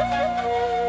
Música